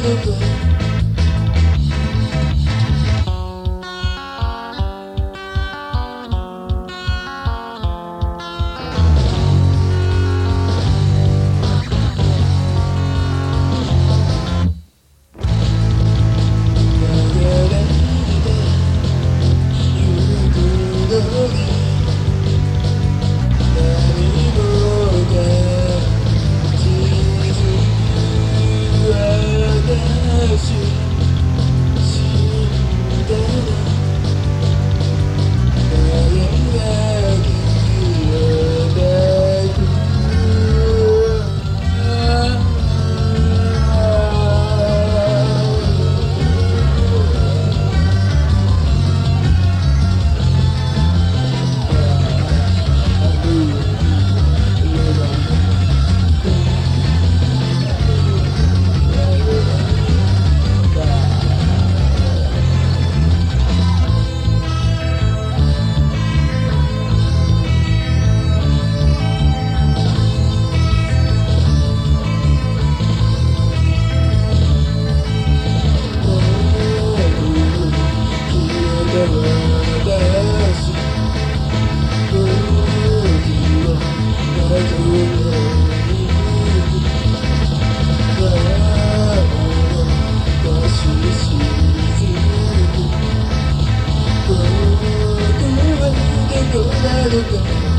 little girl. Thank